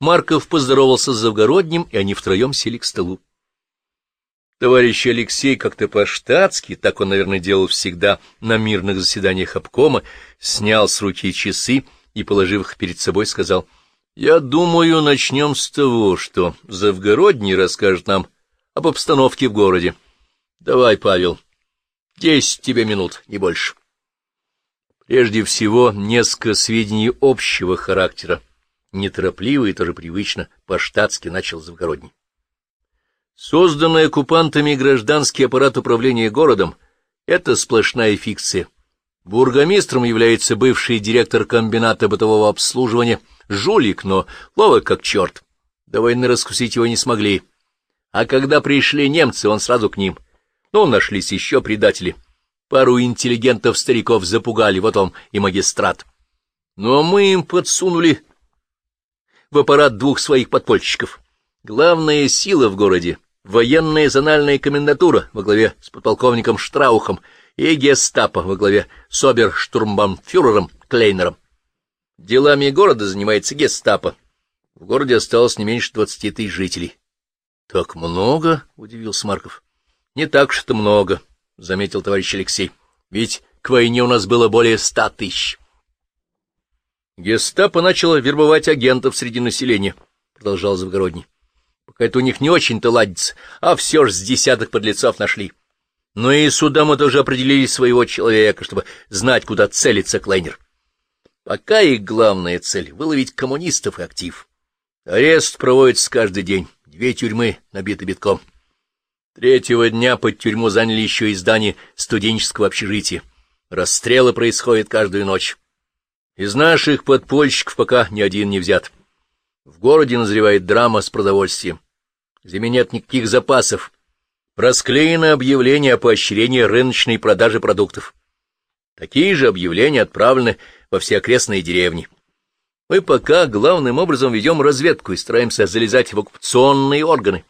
Марков поздоровался с Завгородним, и они втроем сели к столу. Товарищ Алексей как-то по-штатски, так он, наверное, делал всегда на мирных заседаниях обкома, снял с руки часы и, положив их перед собой, сказал, «Я думаю, начнем с того, что Завгородний расскажет нам об обстановке в городе. Давай, Павел, десять тебе минут, не больше». Прежде всего, несколько сведений общего характера, неторопливо и тоже привычно, по-штатски начал Завгородний. Созданный оккупантами гражданский аппарат управления городом — это сплошная фикция. Бургомистром является бывший директор комбината бытового обслуживания, жулик, но ловок как черт. До войны раскусить его не смогли. А когда пришли немцы, он сразу к ним. Ну, нашлись еще предатели. Пару интеллигентов-стариков запугали, вот он и магистрат. Но мы им подсунули в аппарат двух своих подпольщиков. Главная сила в городе — военная зональная комендатура во главе с подполковником Штраухом и гестапо во главе с оберштурмбанфюрером Клейнером. Делами города занимается гестапо. В городе осталось не меньше двадцати тысяч жителей. — Так много? — удивился Марков. — Не так это много, — заметил товарищ Алексей. — Ведь к войне у нас было более ста тысяч. Гестапо начало вербовать агентов среди населения, — продолжал Завгородний. Пока это у них не очень-то ладится, а все ж с десяток подлецов нашли. Но и сюда мы тоже определили своего человека, чтобы знать, куда целится Клейнер. Пока их главная цель — выловить коммунистов и актив. Арест проводится каждый день, две тюрьмы набиты битком. Третьего дня под тюрьму заняли еще и здание студенческого общежития. Расстрелы происходят каждую ночь. Из наших подпольщиков пока ни один не взят. В городе назревает драма с продовольствием. В зиме нет никаких запасов. Расклеено объявление о поощрении рыночной продажи продуктов. Такие же объявления отправлены во все окрестные деревни. Мы пока главным образом ведем разведку и стараемся залезать в оккупационные органы.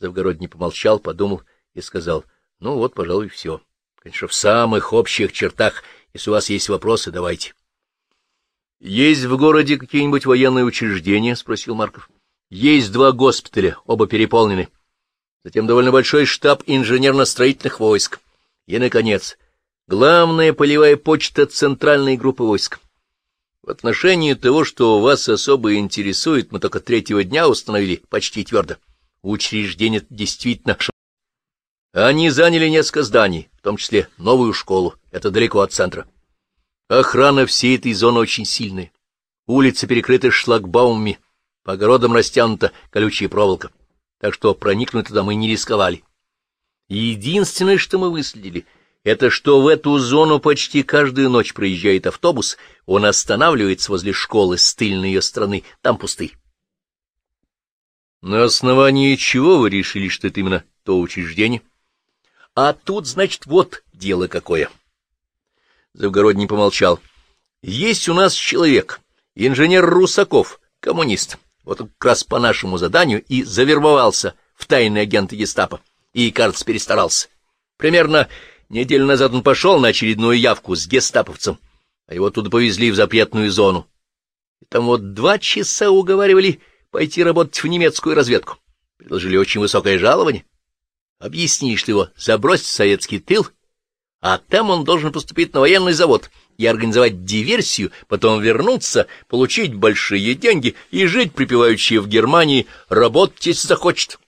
Завгородний помолчал, подумал и сказал, ну вот, пожалуй, все. Конечно, в самых общих чертах, если у вас есть вопросы, давайте. — Есть в городе какие-нибудь военные учреждения? — спросил Марков. — Есть два госпиталя, оба переполнены. Затем довольно большой штаб инженерно-строительных войск. И, наконец, главная полевая почта центральной группы войск. В отношении того, что вас особо интересует, мы только третьего дня установили почти твердо. Учреждение действительно... Они заняли несколько зданий, в том числе новую школу. Это далеко от центра. Охрана всей этой зоны очень сильная. Улицы перекрыты шлагбаумами, по огородам растянута колючая проволока, так что проникнуть туда мы не рисковали. Единственное, что мы выследили, это что в эту зону почти каждую ночь проезжает автобус, он останавливается возле школы с тыльной ее стороны, там пусты. На основании чего вы решили, что это именно то учреждение? А тут, значит, вот дело какое. Завгородний помолчал. Есть у нас человек, инженер Русаков, коммунист. Вот он как раз по нашему заданию и завербовался в тайный агент гестапо. И, кажется, перестарался. Примерно неделю назад он пошел на очередную явку с гестаповцем, а его туда повезли в запретную зону. И там вот два часа уговаривали пойти работать в немецкую разведку. Предложили очень высокое жалование. Объяснишь ты его забросить в советский тыл а там он должен поступить на военный завод и организовать диверсию, потом вернуться, получить большие деньги и жить припеваючи в Германии, работать, если захочет.